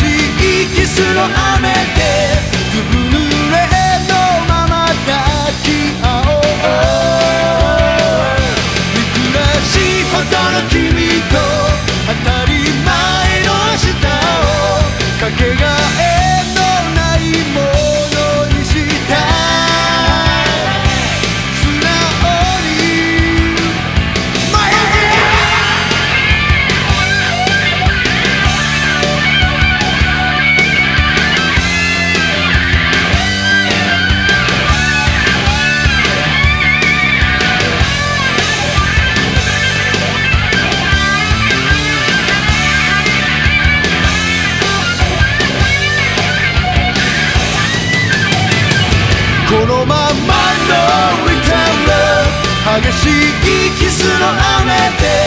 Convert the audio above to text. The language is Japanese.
息域すの雨でこのままのリタ激しいキスの雨で